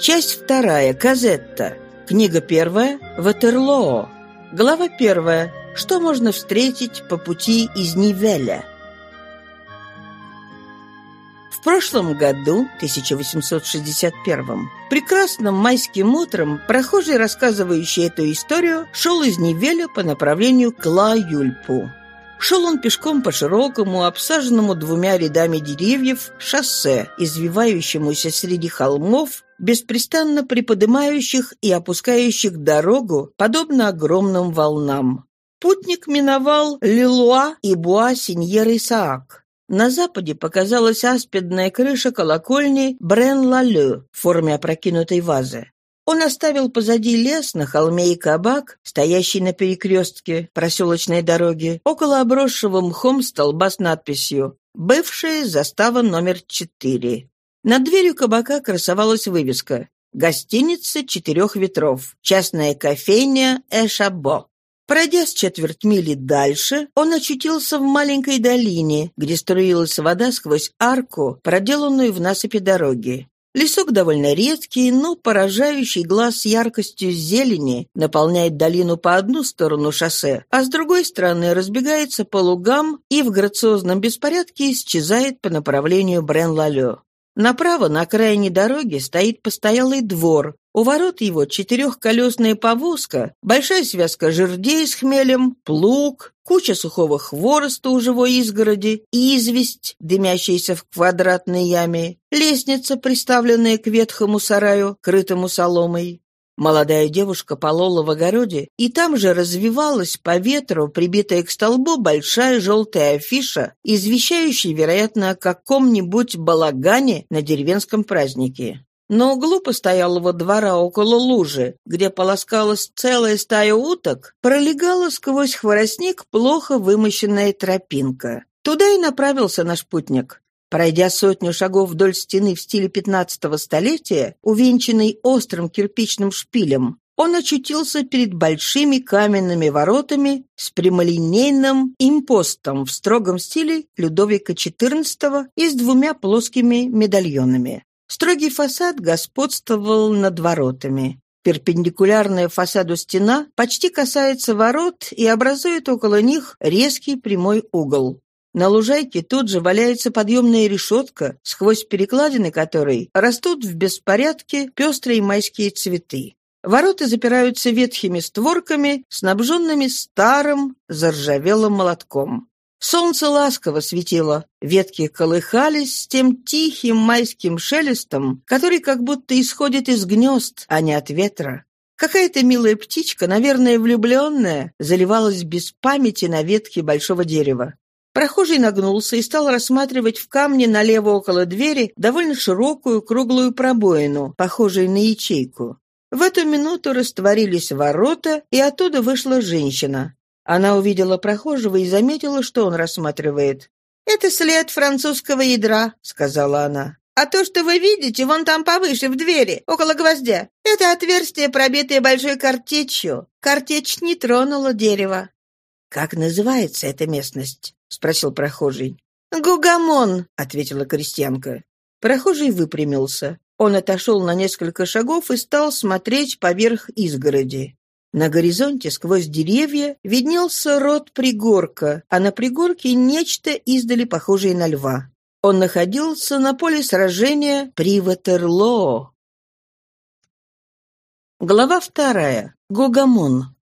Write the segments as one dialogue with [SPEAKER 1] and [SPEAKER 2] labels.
[SPEAKER 1] Часть вторая. Казетта. Книга первая. Ватерлоо. Глава первая. Что можно встретить по пути из Нивеля? В прошлом году, 1861 прекрасным майским утром прохожий, рассказывающий эту историю, шел из Нивеля по направлению к Ла-Юльпу. Шел он пешком по широкому, обсаженному двумя рядами деревьев, шоссе, извивающемуся среди холмов, беспрестанно приподнимающих и опускающих дорогу, подобно огромным волнам. Путник миновал Лилуа и Буа-Синьер-Исаак. На западе показалась аспидная крыша колокольни Брен-Лалю в форме опрокинутой вазы. Он оставил позади лес на холме и кабак, стоящий на перекрестке проселочной дороги, около обросшего мхом столба с надписью «Бывшая застава номер 4». Над дверью кабака красовалась вывеска «Гостиница четырех ветров. Частная кофейня Эшабо». Пройдя с четверть мили дальше, он очутился в маленькой долине, где струилась вода сквозь арку, проделанную в насыпи дороги. Лесок довольно редкий, но поражающий глаз яркостью зелени наполняет долину по одну сторону шоссе, а с другой стороны разбегается по лугам и в грациозном беспорядке исчезает по направлению Брен-Лалё. Направо, на окраине дороги, стоит постоялый двор. У ворот его четырехколесная повозка, большая связка жердей с хмелем, плуг, куча сухого хвороста у живой изгороди, известь, дымящаяся в квадратной яме, лестница, приставленная к ветхому сараю, крытому соломой. Молодая девушка полола в огороде, и там же развивалась по ветру, прибитая к столбу, большая желтая афиша, извещающая, вероятно, о каком-нибудь балагане на деревенском празднике. На углу постоялого двора около лужи, где полоскалась целая стая уток, пролегала сквозь хворостник плохо вымощенная тропинка. Туда и направился наш путник. Пройдя сотню шагов вдоль стены в стиле пятнадцатого столетия, увенчанной острым кирпичным шпилем, он очутился перед большими каменными воротами с прямолинейным импостом в строгом стиле Людовика XIV и с двумя плоскими медальонами. Строгий фасад господствовал над воротами. Перпендикулярная фасаду стена почти касается ворот и образует около них резкий прямой угол. На лужайке тут же валяется подъемная решетка, сквозь перекладины которой растут в беспорядке пестрые майские цветы. Ворота запираются ветхими створками, снабженными старым заржавелым молотком. Солнце ласково светило, ветки колыхались с тем тихим майским шелестом, который как будто исходит из гнезд, а не от ветра. Какая-то милая птичка, наверное, влюбленная, заливалась без памяти на ветке большого дерева. Прохожий нагнулся и стал рассматривать в камне налево около двери довольно широкую круглую пробоину, похожую на ячейку. В эту минуту растворились ворота, и оттуда вышла женщина. Она увидела прохожего и заметила, что он рассматривает. «Это след французского ядра», — сказала она. «А то, что вы видите, вон там повыше, в двери, около гвоздя, это отверстие, пробитое большой картечью. Картечь не тронула дерево». «Как называется эта местность?» — спросил прохожий. «Гугамон», — ответила крестьянка. Прохожий выпрямился. Он отошел на несколько шагов и стал смотреть поверх изгороди. На горизонте сквозь деревья виднелся рот пригорка, а на пригорке нечто издали похожее на льва. Он находился на поле сражения при Ватерлоо. Глава вторая. Гугамон.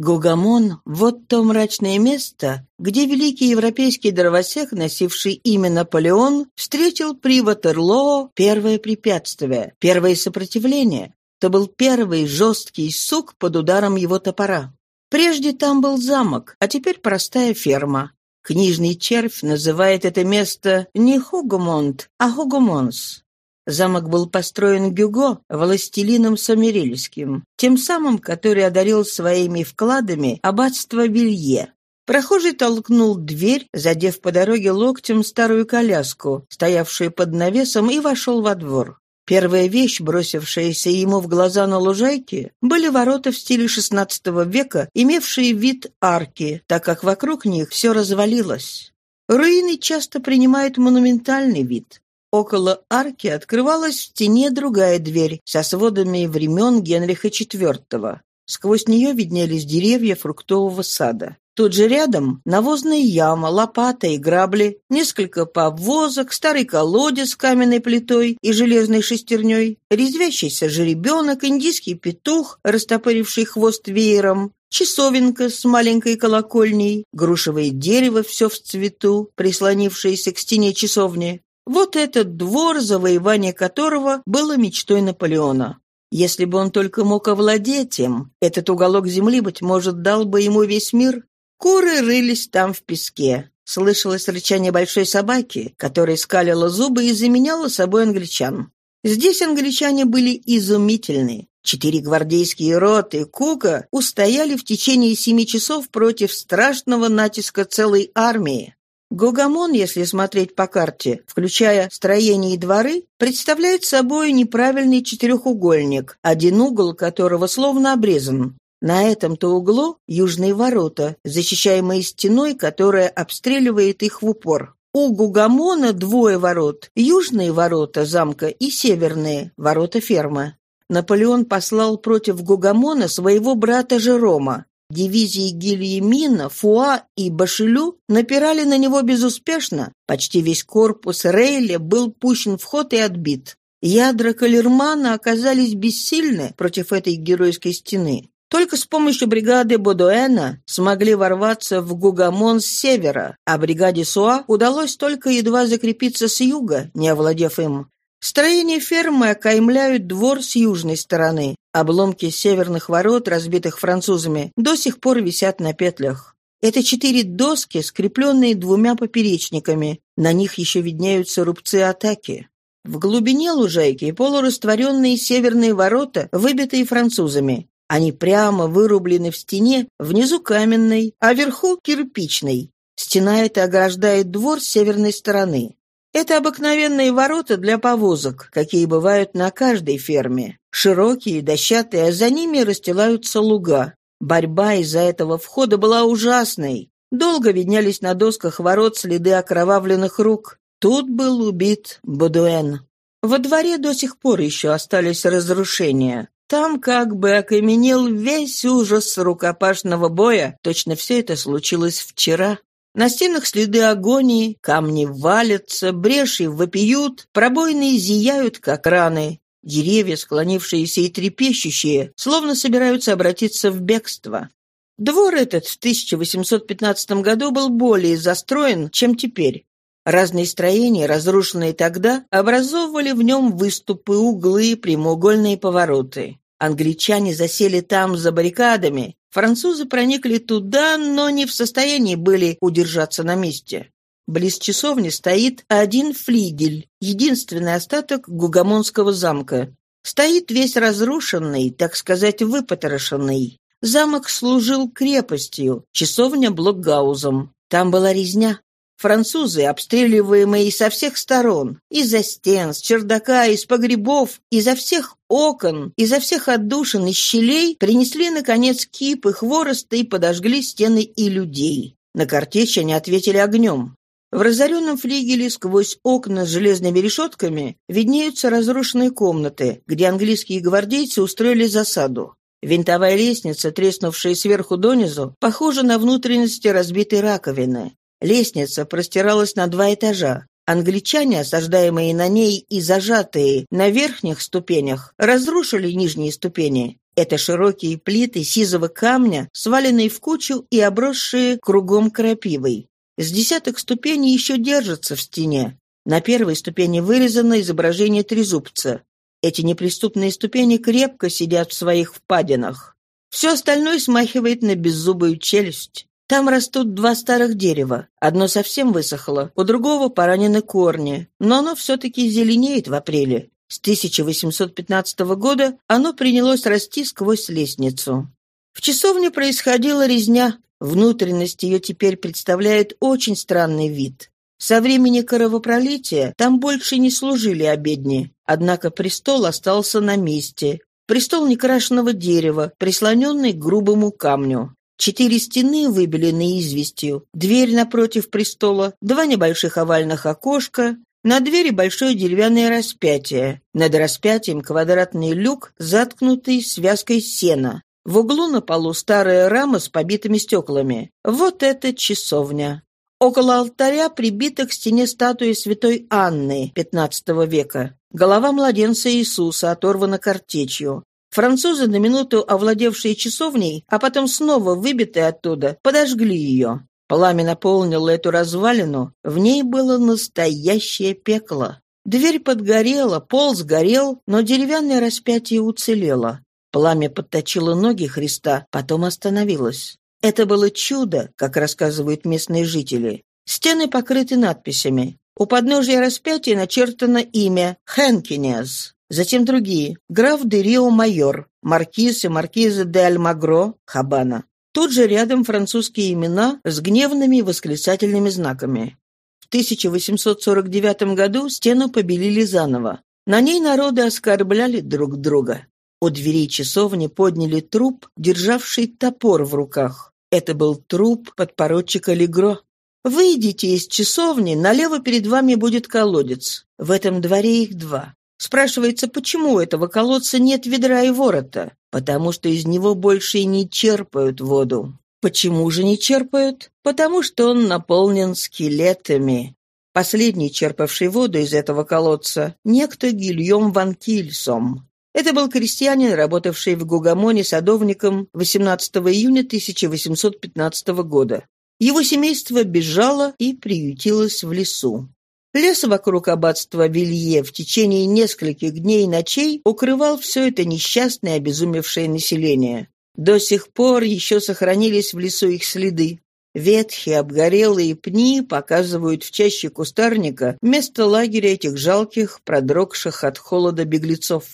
[SPEAKER 1] Гугамон — вот то мрачное место, где великий европейский дровосек, носивший имя Наполеон, встретил при Ватерлоо первое препятствие, первое сопротивление. То был первый жесткий сук под ударом его топора. Прежде там был замок, а теперь простая ферма. Книжный червь называет это место не Хугумонт, а Хугумонс. Замок был построен Гюго, властелином Сомерельским, тем самым, который одарил своими вкладами аббатство Вилье. Прохожий толкнул дверь, задев по дороге локтем старую коляску, стоявшую под навесом, и вошел во двор. Первая вещь, бросившаяся ему в глаза на лужайке, были ворота в стиле XVI века, имевшие вид арки, так как вокруг них все развалилось. Руины часто принимают монументальный вид. Около арки открывалась в стене другая дверь со сводами времен Генриха IV. Сквозь нее виднелись деревья фруктового сада. Тут же рядом навозная яма, лопата и грабли, несколько повозок, старый колодец с каменной плитой и железной шестерней, резвящийся жеребенок, индийский петух, растопыривший хвост веером, часовенка с маленькой колокольней, грушевое дерево все в цвету, прислонившееся к стене часовни. Вот этот двор, завоевание которого было мечтой Наполеона. Если бы он только мог овладеть им, этот уголок земли, быть может, дал бы ему весь мир. Куры рылись там в песке. Слышалось рычание большой собаки, которая скалила зубы и заменяла собой англичан. Здесь англичане были изумительны. Четыре гвардейские роты Кука устояли в течение семи часов против страшного натиска целой армии. Гогамон, если смотреть по карте, включая строение и дворы, представляет собой неправильный четырехугольник, один угол которого словно обрезан. На этом-то углу южные ворота, защищаемые стеной, которая обстреливает их в упор. У Гугамона двое ворот – южные ворота замка и северные – ворота фермы. Наполеон послал против Гугамона своего брата Жерома. Дивизии Гильямина, Фуа и Башелю напирали на него безуспешно. Почти весь корпус Рейля был пущен в ход и отбит. Ядра Калермана оказались бессильны против этой геройской стены. Только с помощью бригады Бодуэна смогли ворваться в Гугамон с севера, а бригаде Суа удалось только едва закрепиться с юга, не овладев им. Строение фермы окаймляют двор с южной стороны. Обломки северных ворот, разбитых французами, до сих пор висят на петлях. Это четыре доски, скрепленные двумя поперечниками. На них еще виднеются рубцы атаки. В глубине лужайки полурастворенные северные ворота, выбитые французами. Они прямо вырублены в стене, внизу каменной, а вверху кирпичной. Стена эта ограждает двор с северной стороны. Это обыкновенные ворота для повозок, какие бывают на каждой ферме. Широкие, дощатые, а за ними расстилаются луга. Борьба из-за этого входа была ужасной. Долго виднялись на досках ворот следы окровавленных рук. Тут был убит Бодуэн. Во дворе до сих пор еще остались разрушения. Там как бы окаменел весь ужас рукопашного боя. Точно все это случилось вчера. На стенах следы агонии, камни валятся, бреши вопиют, пробоины зияют, как раны. Деревья, склонившиеся и трепещущие, словно собираются обратиться в бегство. Двор этот в 1815 году был более застроен, чем теперь. Разные строения, разрушенные тогда, образовывали в нем выступы, углы, прямоугольные повороты. Англичане засели там за баррикадами, французы проникли туда, но не в состоянии были удержаться на месте. Близ часовни стоит один флигель, единственный остаток Гугамонского замка. Стоит весь разрушенный, так сказать, выпотрошенный. Замок служил крепостью, часовня блокгаузом. Там была резня. Французы, обстреливаемые со всех сторон, из-за стен, с чердака, из погребов, изо всех окон, изо всех отдушин и щелей, принесли, наконец, кипы хвороста и подожгли стены и людей. На картечь они ответили огнем. В разоренном флигеле сквозь окна с железными решетками виднеются разрушенные комнаты, где английские гвардейцы устроили засаду. Винтовая лестница, треснувшая сверху донизу, похожа на внутренности разбитой раковины. Лестница простиралась на два этажа. Англичане, осаждаемые на ней и зажатые на верхних ступенях, разрушили нижние ступени. Это широкие плиты сизого камня, сваленные в кучу и обросшие кругом крапивой. С десяток ступеней еще держатся в стене. На первой ступени вырезано изображение трезубца. Эти неприступные ступени крепко сидят в своих впадинах. Все остальное смахивает на беззубую челюсть. Там растут два старых дерева. Одно совсем высохло, у другого поранены корни, но оно все-таки зеленеет в апреле. С 1815 года оно принялось расти сквозь лестницу. В часовне происходила резня. Внутренность ее теперь представляет очень странный вид. Со времени кровопролития там больше не служили обедни, однако престол остался на месте. Престол некрашенного дерева, прислоненный к грубому камню. Четыре стены выбелены известью, дверь напротив престола, два небольших овальных окошка. На двери большое деревянное распятие. Над распятием квадратный люк, заткнутый связкой сена. В углу на полу старая рама с побитыми стеклами. Вот это часовня. Около алтаря прибита к стене статуя святой Анны XV века. Голова младенца Иисуса оторвана картечью. Французы, на минуту овладевшие часовней, а потом снова выбитые оттуда, подожгли ее. Пламя наполнило эту развалину, в ней было настоящее пекло. Дверь подгорела, пол сгорел, но деревянное распятие уцелело. Пламя подточило ноги Христа, потом остановилось. Это было чудо, как рассказывают местные жители. Стены покрыты надписями. У подножия распятия начертано имя Хенкинес, затем другие. Граф де Рио Майор, маркиз и маркиза де Альмагро, Хабана. Тут же рядом французские имена с гневными восклицательными знаками. В 1849 году стену побелили заново. На ней народы оскорбляли друг друга. У дверей часовни подняли труп, державший топор в руках. Это был труп подпоручика Легро. Выйдите из часовни, налево перед вами будет колодец. В этом дворе их два. Спрашивается, почему у этого колодца нет ведра и ворота? Потому что из него больше не черпают воду. Почему же не черпают? Потому что он наполнен скелетами. Последний, черпавший воду из этого колодца, некто Гильем Ван Кильсом. Это был крестьянин, работавший в Гугамоне садовником 18 июня 1815 года. Его семейство бежало и приютилось в лесу. Лес вокруг аббатства Вилье в течение нескольких дней и ночей укрывал все это несчастное, обезумевшее население. До сих пор еще сохранились в лесу их следы. Ветхие, обгорелые пни показывают в чаще кустарника место лагеря этих жалких, продрогших от холода беглецов.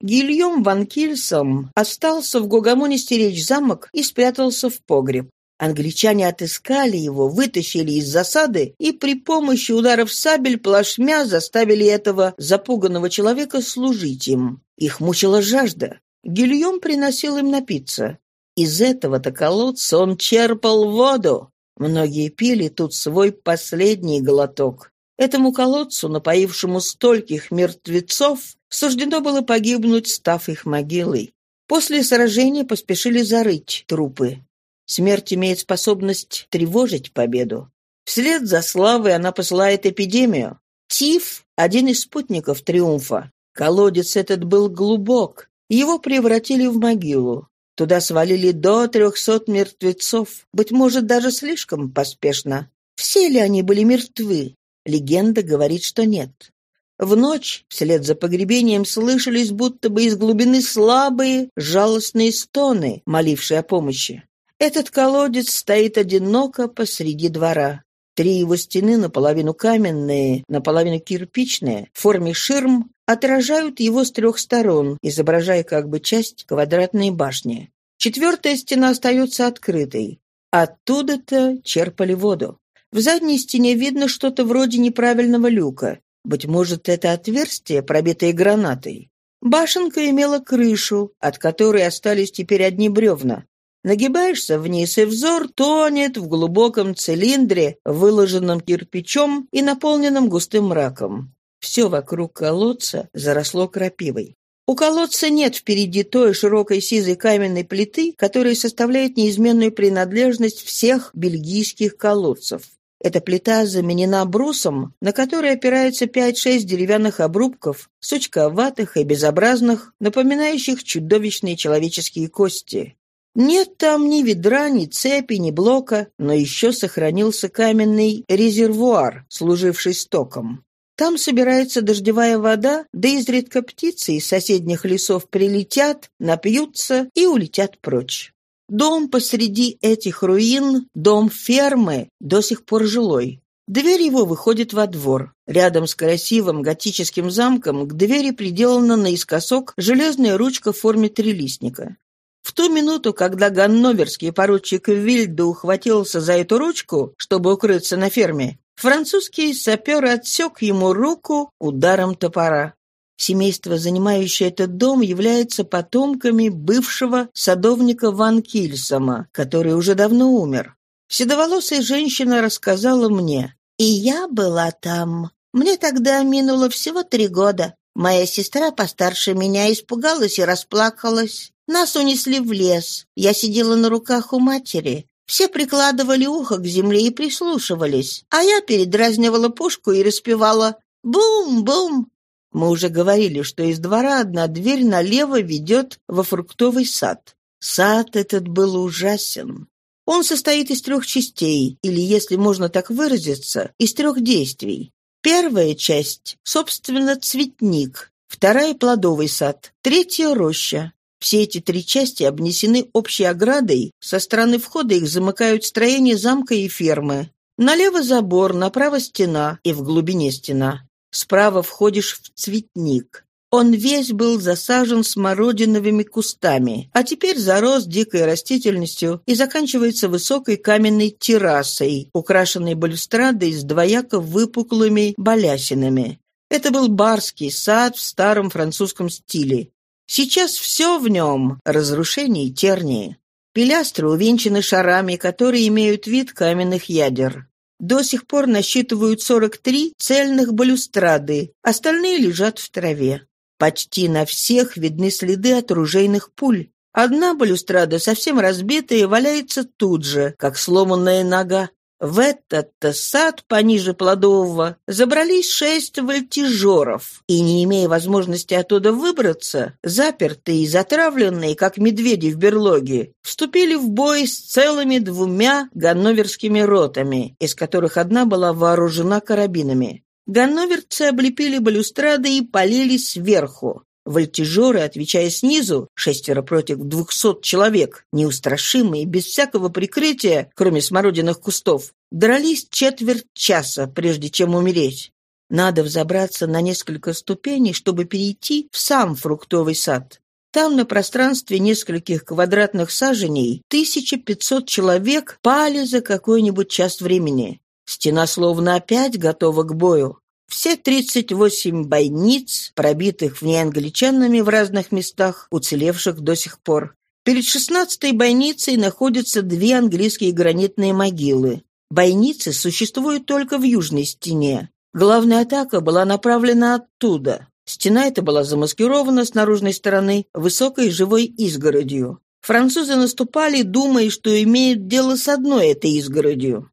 [SPEAKER 1] Гильем Ван Кильсом остался в Гугамоне стеречь замок и спрятался в погреб. Англичане отыскали его, вытащили из засады и при помощи ударов сабель плашмя заставили этого запуганного человека служить им. Их мучила жажда. Гильем приносил им напиться. Из этого-то колодца он черпал воду. Многие пили тут свой последний глоток. Этому колодцу, напоившему стольких мертвецов, суждено было погибнуть, став их могилой. После сражения поспешили зарыть трупы. Смерть имеет способность тревожить победу. Вслед за славой она посылает эпидемию. Тиф – один из спутников триумфа. Колодец этот был глубок. Его превратили в могилу. Туда свалили до трехсот мертвецов, быть может, даже слишком поспешно. Все ли они были мертвы? Легенда говорит, что нет. В ночь, вслед за погребением, слышались будто бы из глубины слабые, жалостные стоны, молившие о помощи. Этот колодец стоит одиноко посреди двора. Три его стены, наполовину каменные, наполовину кирпичные, в форме ширм, отражают его с трех сторон, изображая как бы часть квадратной башни. Четвертая стена остается открытой. Оттуда-то черпали воду. В задней стене видно что-то вроде неправильного люка. Быть может, это отверстие, пробитое гранатой. Башенка имела крышу, от которой остались теперь одни бревна. Нагибаешься вниз, и взор тонет в глубоком цилиндре, выложенном кирпичом и наполненном густым мраком. Все вокруг колодца заросло крапивой. У колодца нет впереди той широкой сизой каменной плиты, которая составляет неизменную принадлежность всех бельгийских колодцев. Эта плита заменена брусом, на который опирается пять-шесть деревянных обрубков, сучковатых и безобразных, напоминающих чудовищные человеческие кости. Нет там ни ведра, ни цепи, ни блока, но еще сохранился каменный резервуар, служивший стоком. Там собирается дождевая вода, да изредка птицы из соседних лесов прилетят, напьются и улетят прочь. Дом посреди этих руин, дом фермы, до сих пор жилой. Дверь его выходит во двор. Рядом с красивым готическим замком к двери приделана наискосок железная ручка в форме трилистника. В ту минуту, когда ганноверский поручик Вильда ухватился за эту ручку, чтобы укрыться на ферме, французский сапер отсек ему руку ударом топора. Семейство, занимающее этот дом, является потомками бывшего садовника Ван Кильсома, который уже давно умер. Седоволосая женщина рассказала мне, «И я была там.
[SPEAKER 2] Мне тогда минуло всего три года. Моя сестра постарше меня испугалась и расплакалась. Нас унесли в лес. Я сидела на руках у матери. Все прикладывали ухо к земле и прислушивались, а я передразнивала пушку и распевала «Бум-бум!».
[SPEAKER 1] Мы уже говорили, что из двора одна дверь налево ведет во фруктовый сад. Сад этот был ужасен. Он состоит из трех частей, или, если можно так выразиться, из трех действий. Первая часть, собственно, цветник, вторая – плодовый сад, третья – роща. Все эти три части обнесены общей оградой, со стороны входа их замыкают строения замка и фермы. Налево забор, направо стена и в глубине стена. Справа входишь в цветник. Он весь был засажен смородиновыми кустами, а теперь зарос дикой растительностью и заканчивается высокой каменной террасой, украшенной балюстрадой с двояко выпуклыми балясинами. Это был барский сад в старом французском стиле. Сейчас все в нем — разрушение и тернии. Пилястры увенчаны шарами, которые имеют вид каменных ядер. До сих пор насчитывают 43 цельных балюстрады, остальные лежат в траве. Почти на всех видны следы от ружейных пуль. Одна балюстрада, совсем разбитая, валяется тут же, как сломанная нога. В этот-то сад пониже Плодового забрались шесть вольтижеров, и, не имея возможности оттуда выбраться, запертые и затравленные, как медведи в берлоге, вступили в бой с целыми двумя ганноверскими ротами, из которых одна была вооружена карабинами. Ганноверцы облепили балюстрады и полили сверху. Вольтежеры, отвечая снизу, шестеро против двухсот человек, неустрашимые, без всякого прикрытия, кроме смородиных кустов, дрались четверть часа, прежде чем умереть. Надо взобраться на несколько ступеней, чтобы перейти в сам фруктовый сад. Там на пространстве нескольких квадратных саженей 1500 человек пали за какой-нибудь час времени. Стена словно опять готова к бою. Все 38 бойниц, пробитых в ней англичанами в разных местах, уцелевших до сих пор. Перед шестнадцатой бойницей находятся две английские гранитные могилы. Бойницы существуют только в южной стене. Главная атака была направлена оттуда. Стена эта была замаскирована с наружной стороны высокой живой изгородью. Французы наступали, думая, что имеют дело с одной этой изгородью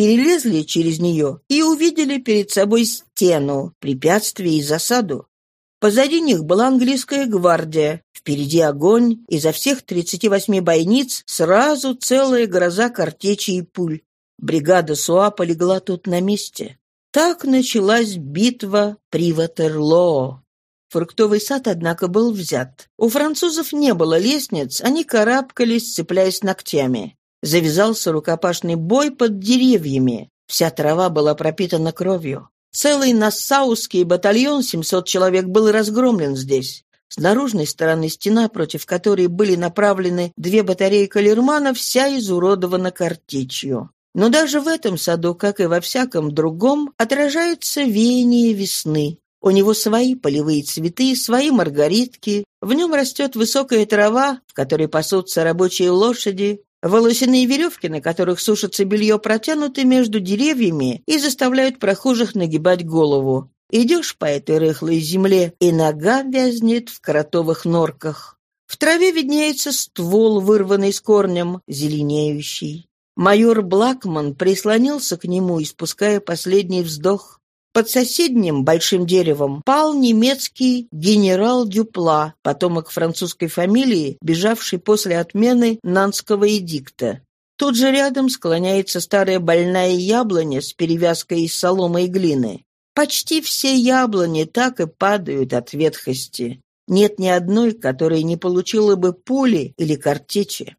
[SPEAKER 1] перелезли через нее и увидели перед собой стену, препятствие и засаду. Позади них была английская гвардия, впереди огонь, изо всех 38 бойниц сразу целая гроза картечи и пуль. Бригада Суа полегла тут на месте. Так началась битва при Ватерлоо. Фруктовый сад, однако, был взят. У французов не было лестниц, они карабкались, цепляясь ногтями. Завязался рукопашный бой под деревьями. Вся трава была пропитана кровью. Целый нассаусский батальон, 700 человек, был разгромлен здесь. С наружной стороны стена, против которой были направлены две батареи калермана, вся изуродована картечью. Но даже в этом саду, как и во всяком другом, отражается веяние весны. У него свои полевые цветы, свои маргаритки, в нем растет высокая трава, в которой пасутся рабочие лошади, Волосяные веревки, на которых сушится белье, протянуты между деревьями и заставляют прохожих нагибать голову. Идешь по этой рыхлой земле, и нога вязнет в кротовых норках. В траве виднеется ствол, вырванный с корнем, зеленеющий. Майор Блакман прислонился к нему, испуская последний вздох. Под соседним большим деревом пал немецкий генерал Дюпла, потомок французской фамилии, бежавший после отмены Нанского эдикта. Тут же рядом склоняется старая больная яблоня с перевязкой из соломы и глины. Почти все яблони так и падают от ветхости. Нет ни одной, которая не получила бы пули или картечи.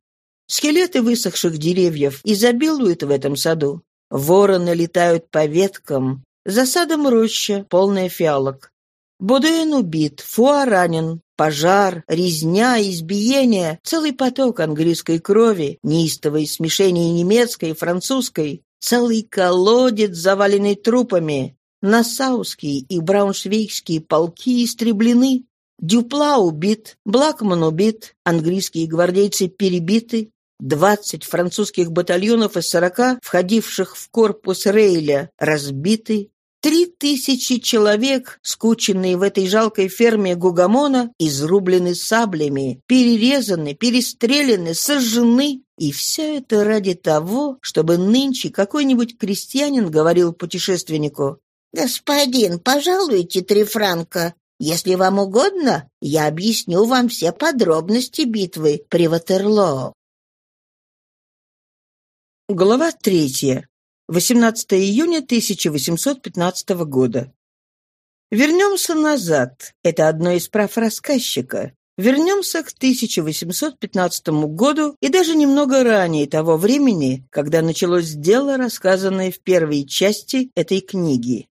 [SPEAKER 1] Скелеты высохших деревьев изобилуют в этом саду. Вороны летают по веткам, за садом роща, полная фиалок. Бодуэн убит, Фуа ранен, пожар, резня, избиение, целый поток английской крови, неистовое смешение немецкой и французской, целый колодец, заваленный трупами. Нассауские и брауншвейгские полки истреблены. Дюпла убит, Блакман убит, английские гвардейцы перебиты, Двадцать французских батальонов из сорока, входивших в корпус Рейля, разбиты. Три тысячи человек, скученные в этой жалкой ферме Гугамона, изрублены саблями, перерезаны, перестреляны, сожжены. И все это ради того, чтобы нынче какой-нибудь крестьянин говорил путешественнику
[SPEAKER 2] «Господин, пожалуйте три франка. Если вам угодно, я объясню вам все подробности битвы при Ватерлоо».
[SPEAKER 1] Глава третья. 18 июня 1815 года. Вернемся назад. Это одно из прав рассказчика. Вернемся к 1815 году и даже немного ранее того времени, когда началось дело, рассказанное в первой части этой книги.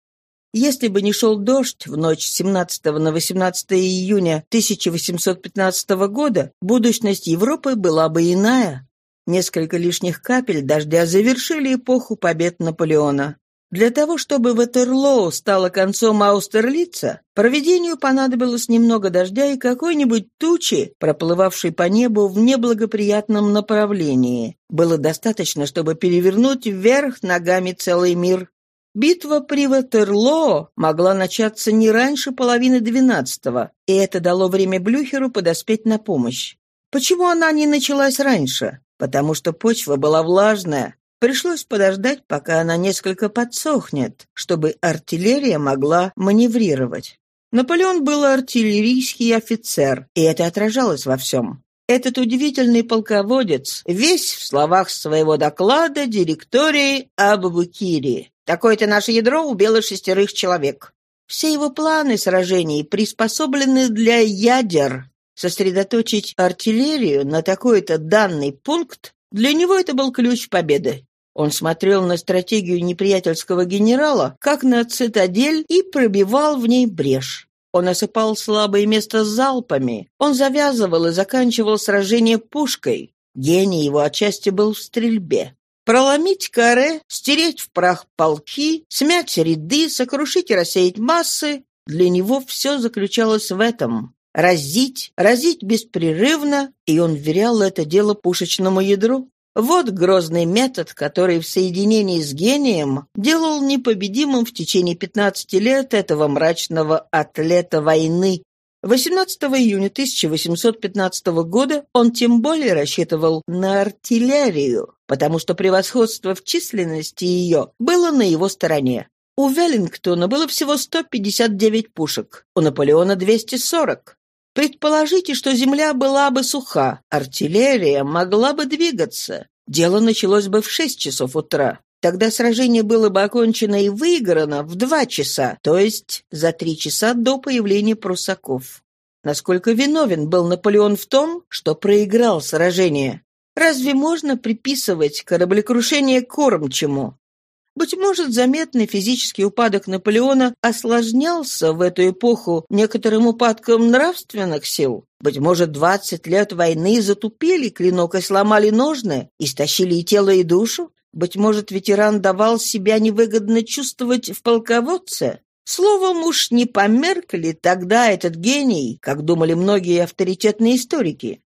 [SPEAKER 1] Если бы не шел дождь в ночь с 17 на 18 июня 1815 года, будущность Европы была бы иная. Несколько лишних капель дождя завершили эпоху побед Наполеона. Для того, чтобы Ватерлоу стало концом Аустерлица, проведению понадобилось немного дождя и какой-нибудь тучи, проплывавшей по небу в неблагоприятном направлении. Было достаточно, чтобы перевернуть вверх ногами целый мир. Битва при Ватерлоо могла начаться не раньше половины двенадцатого, и это дало время Блюхеру подоспеть на помощь. Почему она не началась раньше? потому что почва была влажная. Пришлось подождать, пока она несколько подсохнет, чтобы артиллерия могла маневрировать. Наполеон был артиллерийский офицер, и это отражалось во всем. Этот удивительный полководец весь в словах своего доклада директории об Букире. Такое-то наше ядро убило шестерых человек. Все его планы сражений приспособлены для ядер, Сосредоточить артиллерию на такой-то данный пункт для него это был ключ победы. Он смотрел на стратегию неприятельского генерала, как на цитадель, и пробивал в ней брешь. Он осыпал слабое место залпами. Он завязывал и заканчивал сражение пушкой. Гений его отчасти был в стрельбе. Проломить каре, стереть в прах полки, смять ряды, сокрушить и рассеять массы — для него все заключалось в этом разить, разить беспрерывно, и он вверял это дело пушечному ядру. Вот грозный метод, который в соединении с гением делал непобедимым в течение 15 лет этого мрачного атлета войны. 18 июня 1815 года он тем более рассчитывал на артиллерию, потому что превосходство в численности ее было на его стороне. У Веллингтона было всего 159 пушек, у Наполеона 240. Предположите, что земля была бы суха, артиллерия могла бы двигаться. Дело началось бы в шесть часов утра. Тогда сражение было бы окончено и выиграно в два часа, то есть за три часа до появления прусаков. Насколько виновен был Наполеон в том, что проиграл сражение? Разве можно приписывать кораблекрушение кормчему? Быть может, заметный физический упадок Наполеона осложнялся в эту эпоху некоторым упадком нравственных сил. Быть может, двадцать лет войны затупили клинок и сломали ножны, истощили и тело, и душу? Быть может, ветеран давал себя невыгодно чувствовать в полководце? Словом, уж не померк ли тогда этот гений, как думали многие авторитетные историки?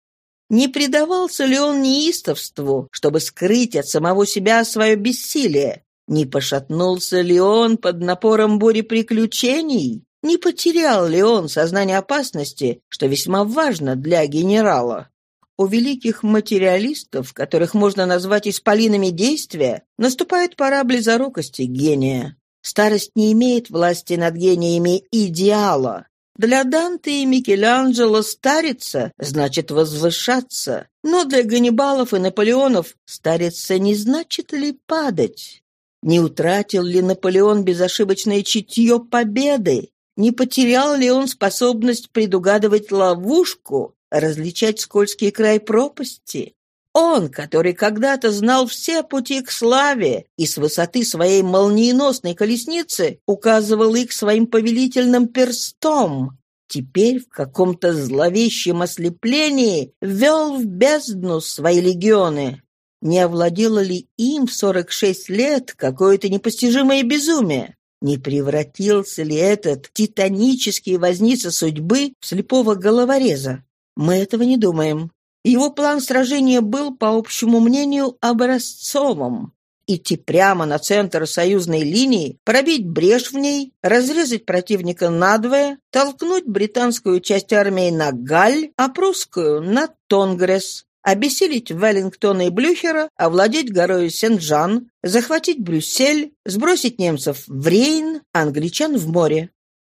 [SPEAKER 1] Не предавался ли он неистовству, чтобы скрыть от самого себя свое бессилие? Не пошатнулся ли он под напором бури приключений? Не потерял ли он сознание опасности, что весьма важно для генерала? У великих материалистов, которых можно назвать исполинами действия, наступает пора близорукости гения. Старость не имеет власти над гениями идеала. Для Данте и Микеланджело стариться значит возвышаться, но для Ганнибалов и Наполеонов стариться не значит ли падать. Не утратил ли Наполеон безошибочное чутье победы? Не потерял ли он способность предугадывать ловушку, различать скользкий край пропасти? Он, который когда-то знал все пути к славе и с высоты своей молниеносной колесницы указывал их своим повелительным перстом, теперь в каком-то зловещем ослеплении вел в бездну свои легионы. Не овладело ли им в 46 лет какое-то непостижимое безумие? Не превратился ли этот титанический возница судьбы в слепого головореза? Мы этого не думаем. Его план сражения был, по общему мнению, образцовым. идти прямо на центр союзной линии, пробить брешь в ней, разрезать противника надвое, толкнуть британскую часть армии на Галь, а прусскую — на Тонгресс, обессилить Веллингтона и Блюхера, овладеть горой Сен-Жан, захватить Брюссель, сбросить немцев в Рейн, англичан в море.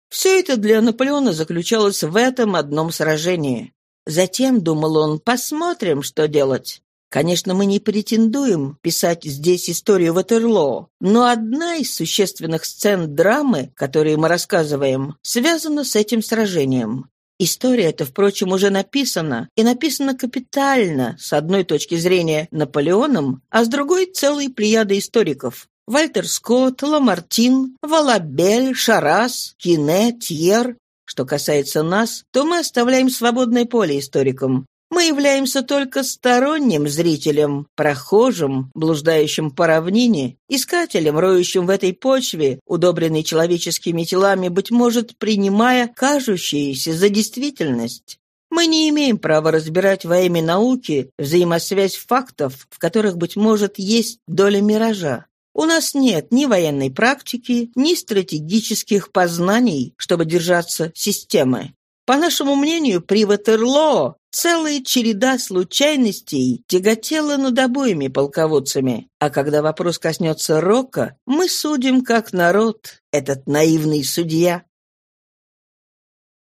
[SPEAKER 1] Все это для Наполеона заключалось в этом одном сражении. Затем, думал он, посмотрим, что делать. Конечно, мы не претендуем писать здесь историю Ватерлоо, но одна из существенных сцен драмы, которые мы рассказываем, связана с этим сражением. История эта, впрочем, уже написана, и написана капитально, с одной точки зрения Наполеоном, а с другой — целой плеядой историков. Вальтер Скотт, Ламартин, Валабель, Шарас, Кине, Тьер. Что касается нас, то мы оставляем свободное поле историкам. Мы являемся только сторонним зрителем, прохожим, блуждающим по равнине, искателем, роющим в этой почве, удобренной человеческими телами, быть может, принимая кажущиеся за действительность. Мы не имеем права разбирать во имя науки взаимосвязь фактов, в которых, быть может, есть доля миража. У нас нет ни военной практики, ни стратегических познаний, чтобы держаться системы. По нашему мнению, при Ватерлоо целая череда случайностей тяготела над обоими полководцами. А когда вопрос коснется Рока, мы судим как народ, этот наивный судья.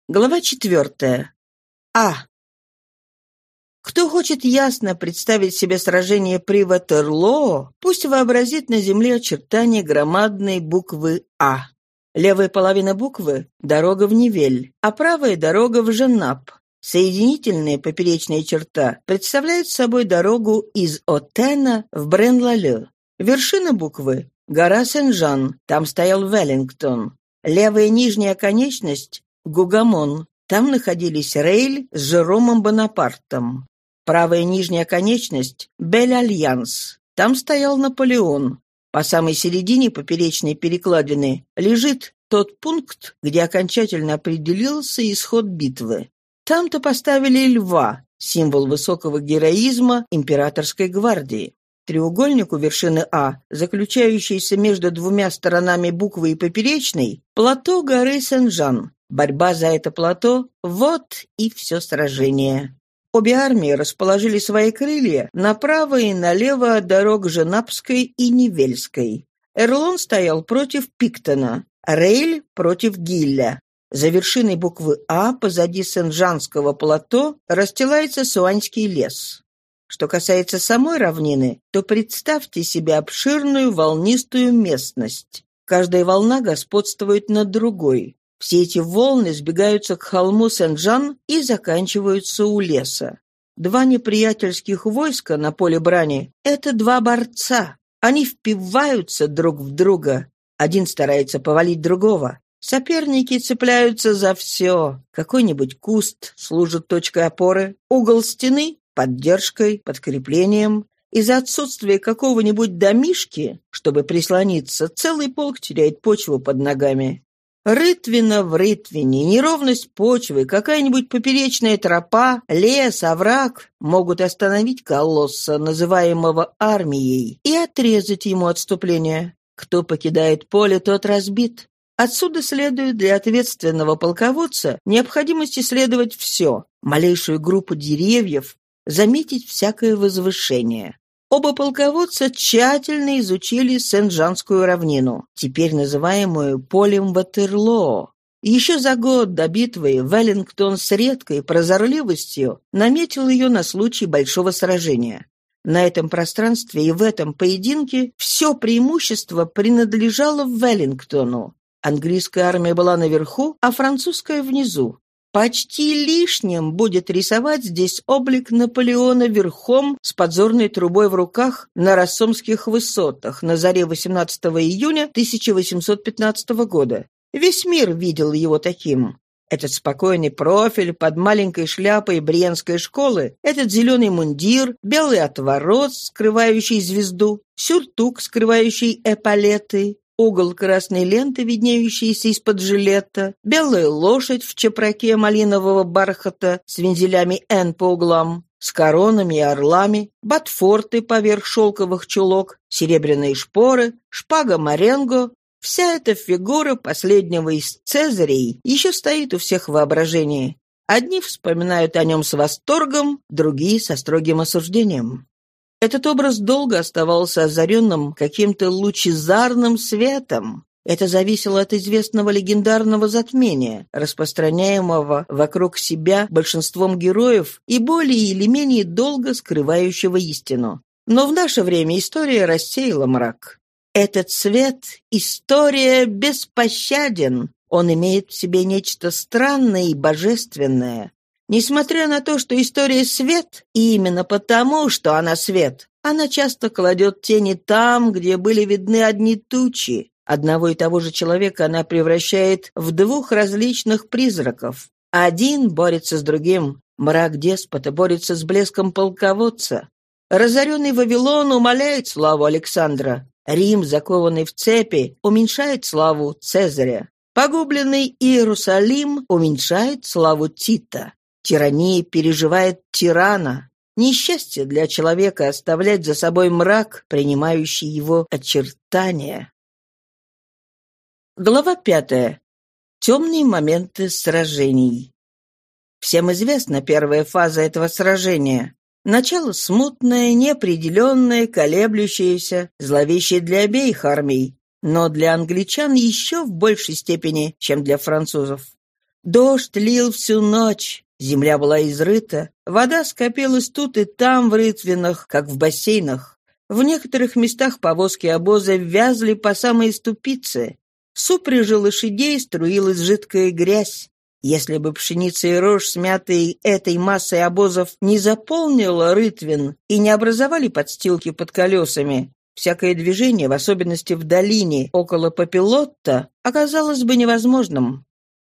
[SPEAKER 1] Глава четвертая. А. Кто хочет ясно представить себе сражение при Ватерлоо, пусть вообразит на земле очертания громадной буквы «А». Левая половина буквы – дорога в Нивель, а правая – дорога в Женап. Соединительная поперечная черта представляет собой дорогу из Оэна в Брен-л'Алле. Вершина буквы – гора Сен-Жан, там стоял Веллингтон. Левая нижняя конечность – Гугамон, там находились Рейль с Жеромом Бонапартом. Правая нижняя конечность – Бель-Альянс, там стоял Наполеон. По самой середине поперечной перекладины лежит тот пункт, где окончательно определился исход битвы. Там-то поставили льва, символ высокого героизма императорской гвардии. Треугольник у вершины А, заключающийся между двумя сторонами буквы и поперечной, плато горы Сен-Жан. Борьба за это плато – вот и все сражение. Обе армии расположили свои крылья направо и налево от дорог Женапской и Невельской. Эрлон стоял против Пиктона, Рейль против Гилля. За вершиной буквы А позади Сен-Жанского плато расстилается Суаньский лес. Что касается самой равнины, то представьте себе обширную волнистую местность. Каждая волна господствует над другой. Все эти волны сбегаются к холму Сен-Жан и заканчиваются у леса. Два неприятельских войска на поле брани — это два борца. Они впиваются друг в друга. Один старается повалить другого. Соперники цепляются за все. Какой-нибудь куст служит точкой опоры, угол стены — поддержкой, подкреплением. Из-за отсутствия какого-нибудь домишки, чтобы прислониться, целый полк теряет почву под ногами. Рытвина в рытвине, неровность почвы, какая-нибудь поперечная тропа, лес, овраг могут остановить колосса, называемого армией, и отрезать ему отступление. Кто покидает поле, тот разбит. Отсюда следует для ответственного полководца необходимость исследовать все, малейшую группу деревьев, заметить всякое возвышение. Оба полководца тщательно изучили Сен-Жанскую равнину, теперь называемую полем Ватерлоо. Еще за год до битвы Веллингтон с редкой прозорливостью наметил ее на случай большого сражения. На этом пространстве и в этом поединке все преимущество принадлежало Веллингтону. Английская армия была наверху, а французская внизу. Почти лишним будет рисовать здесь облик Наполеона верхом с подзорной трубой в руках на Рассомских высотах на заре 18 июня 1815 года. Весь мир видел его таким. Этот спокойный профиль под маленькой шляпой Бриенской школы, этот зеленый мундир, белый отворот, скрывающий звезду, сюртук, скрывающий эполеты, угол красной ленты, виднеющейся из-под жилета, белая лошадь в чепраке малинового бархата с вензелями «Н» по углам. с коронами и орлами, ботфорты поверх шелковых чулок, серебряные шпоры, шпага Маренго. Вся эта фигура последнего из Цезарей еще стоит у всех в воображении. Одни вспоминают о нем с восторгом, другие — со строгим осуждением. Этот образ долго оставался озаренным каким-то лучезарным светом. Это зависело от известного легендарного затмения, распространяемого вокруг себя большинством героев и более или менее долго скрывающего истину. Но в наше время история рассеяла мрак. Этот свет — история беспощаден. Он имеет в себе нечто странное и божественное. Несмотря на то, что история свет, и именно потому, что она свет, она часто кладет тени там, где были видны одни тучи. Одного и того же человека она превращает в двух различных призраков. Один борется с другим. Мрак деспота борется с блеском полководца. Разоренный Вавилон умаляет славу Александра. Рим, закованный в цепи, уменьшает славу Цезаря. Погубленный Иерусалим уменьшает славу Тита. Тирания переживает тирана. Несчастье для человека оставлять за собой мрак, принимающий его очертания. Глава пятая. Темные моменты сражений. Всем известна первая фаза этого сражения. Начало смутное, неопределенное, колеблющееся, зловещее для обеих армий, но для англичан еще в большей степени, чем для французов. Дождь лил всю ночь, земля была изрыта, вода скопилась тут и там в рытвинах, как в бассейнах. В некоторых местах повозки обоза вязли по самые ступицы, с лошадей струилась жидкая грязь. Если бы пшеница и рожь, смятые этой массой обозов, не заполнила рытвин и не образовали подстилки под колесами, всякое движение, в особенности в долине около Папилотта, оказалось бы невозможным.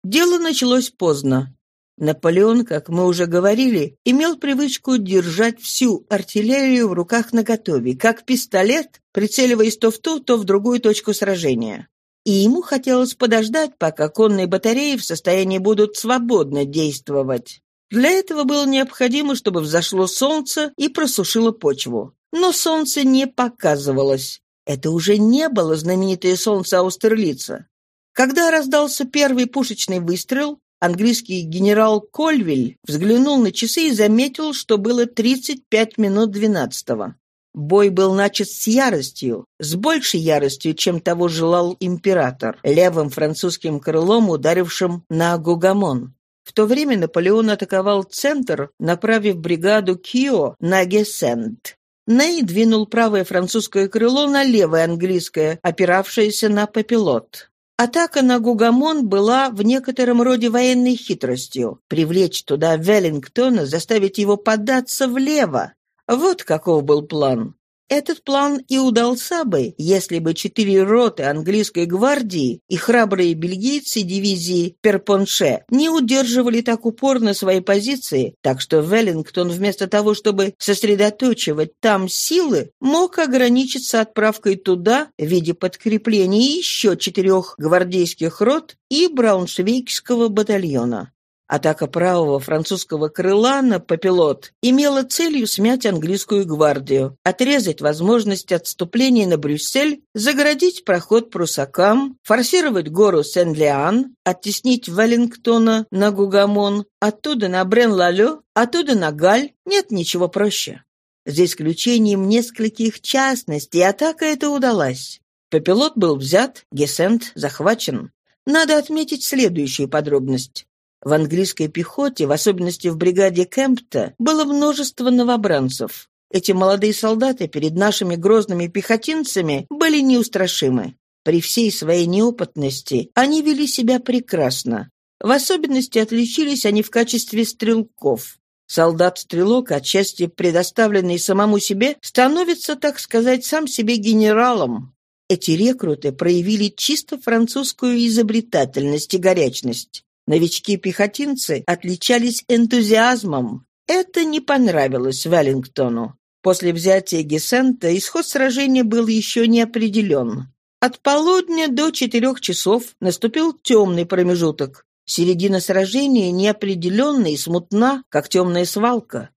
[SPEAKER 1] Дело началось поздно. Наполеон, как мы уже говорили, имел привычку держать всю артиллерию в руках наготове, как пистолет, прицеливаясь то в ту, то в другую точку сражения и ему хотелось подождать, пока конные батареи в состоянии будут свободно действовать. Для этого было необходимо, чтобы взошло солнце и просушило почву. Но солнце не показывалось. Это уже не было знаменитое солнце Аустерлица. Когда раздался первый пушечный выстрел, английский генерал Кольвиль взглянул на часы и заметил, что было 35 минут двенадцатого. Бой был начат с яростью, с большей яростью, чем того желал император, левым французским крылом, ударившим на Гугамон. В то время Наполеон атаковал центр, направив бригаду Кио на Гессент. Ней двинул правое французское крыло на левое английское, опиравшееся на Папилот. Атака на Гугамон была в некотором роде военной хитростью. Привлечь туда Веллингтона, заставить его податься влево, вот каков был план. Этот план и удался бы, если бы четыре роты английской гвардии и храбрые бельгийцы дивизии Перпонше не удерживали так упорно свои позиции, так что Веллингтон вместо того, чтобы сосредоточивать там силы, мог ограничиться отправкой туда в виде подкрепления еще четырех гвардейских рот и брауншвейгского батальона. Атака правого французского крыла на Папилот имела целью смять английскую гвардию, отрезать возможность отступления на Брюссель, загородить проход прусакам, форсировать гору Сен-Леан, оттеснить Веллингтона на Гугамон, оттуда на Брен-Лалё, оттуда на Галь. Нет ничего проще. За исключением нескольких частностей, атака эта удалась. Папилот был взят, Гесент захвачен. Надо отметить следующую подробность. В английской пехоте, в особенности в бригаде Кемпта, было множество новобранцев. Эти молодые солдаты перед нашими грозными пехотинцами были неустрашимы. При всей своей неопытности они вели себя прекрасно. В особенности отличились они в качестве стрелков. Солдат-стрелок, отчасти предоставленный самому себе, становится, так сказать, сам себе генералом. Эти рекруты проявили чисто французскую изобретательность и горячность. Новички-пехотинцы отличались энтузиазмом. Это не понравилось Веллингтону. После взятия Гессента исход сражения был еще не определен. От полудня до четырех часов наступил темный промежуток. Середина сражения неопределенна и смутна, как темная свалка.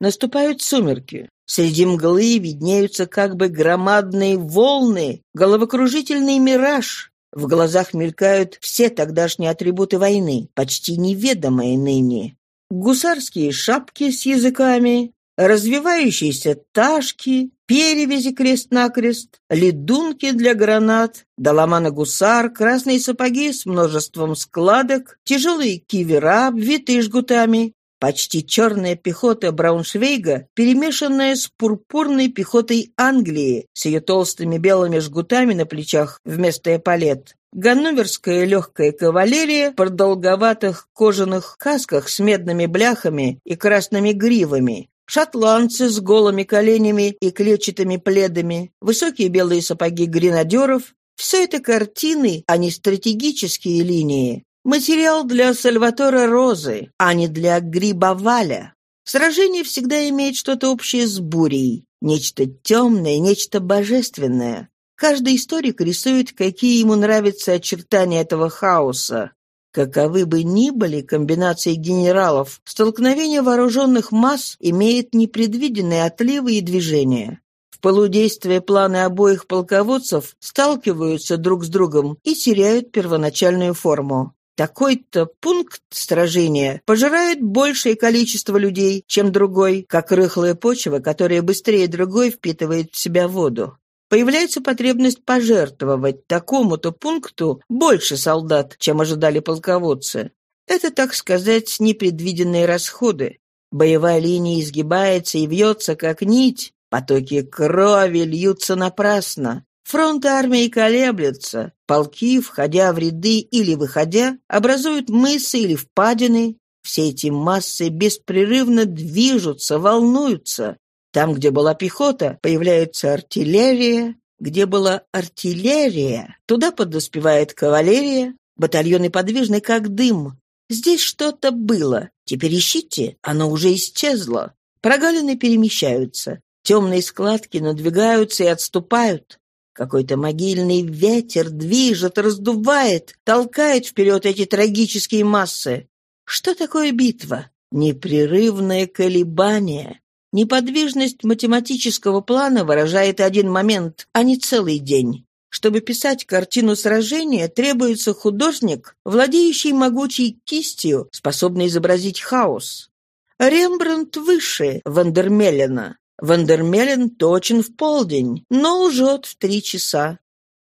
[SPEAKER 1] Наступают сумерки. Среди мглы виднеются как бы громадные волны, головокружительный мираж. В глазах мелькают все тогдашние атрибуты войны, почти неведомые ныне. Гусарские шапки с языками, развивающиеся ташки, перевязи крест-накрест, ледунки для гранат, доломана-гусар, красные сапоги с множеством складок, тяжелые кивера, обвитые жгутами, почти черная пехота Брауншвейга, перемешанная с пурпурной пехотой Англии, с ее толстыми белыми жгутами на плечах вместо эполет, Ганноверская легкая кавалерия в продолговатых кожаных касках с медными бляхами и красными гривами, шотландцы с голыми коленями и клетчатыми пледами, высокие белые сапоги гренадеров — все это картины, а не стратегические линии. Материал для Сальватора Розы, а не для Грибоваля. Сражение всегда имеет что-то общее с бурей, нечто темное, нечто божественное. Каждый историк рисует, какие ему нравятся очертания этого хаоса. Каковы бы ни были комбинации генералов, столкновение вооруженных масс имеет непредвиденные отливы и движения. В полудействие планы обоих полководцев сталкиваются друг с другом и теряют первоначальную форму. Такой-то пункт сражения пожирает большее количество людей, чем другой, как рыхлая почва, которая быстрее другой впитывает в себя воду появляется потребность пожертвовать такому-то пункту больше солдат, чем ожидали полководцы. Это, так сказать, непредвиденные расходы. Боевая линия изгибается и вьется, как нить, потоки крови льются напрасно. Фронт армии колеблются, полки, входя в ряды или выходя, образуют мысы или впадины. Все эти массы беспрерывно движутся, волнуются, там, где была пехота, появляется артиллерия. Где была артиллерия, туда подоспевает кавалерия. Батальоны подвижны, как дым. Здесь что-то было. Теперь ищите, оно уже исчезло. Прогалины перемещаются. Темные складки надвигаются и отступают. Какой-то могильный ветер движет, раздувает, толкает вперед эти трагические массы. Что такое битва? Непрерывное колебание. Неподвижность математического плана выражает один момент, а не целый день. Чтобы писать картину сражения, требуется художник, владеющий могучей кистью, способный изобразить хаос. Рембрандт выше Вандермелена. Вандермелен точен в полдень, но лжет в три часа.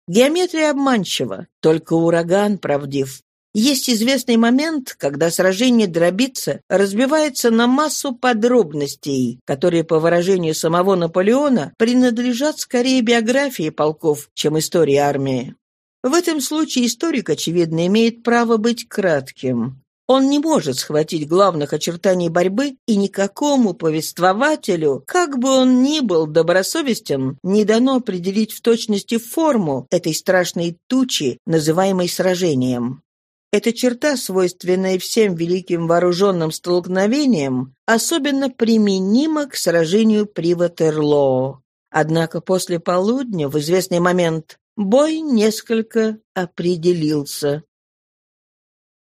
[SPEAKER 1] Геометрия обманчива, только ураган правдив. Есть известный момент, когда сражение дробится, разбивается на массу подробностей, которые, по выражению самого Наполеона, принадлежат скорее биографии полков, чем истории армии. В этом случае историк, очевидно, имеет право быть кратким. Он не может схватить главных очертаний борьбы, и никакому повествователю, как бы он ни был добросовестен, не дано определить в точности форму этой страшной тучи, называемой сражением. Эта черта, свойственная всем великим вооруженным столкновениям, особенно применима к сражению при Ватерлоо. Однако после полудня, в известный момент, бой несколько определился.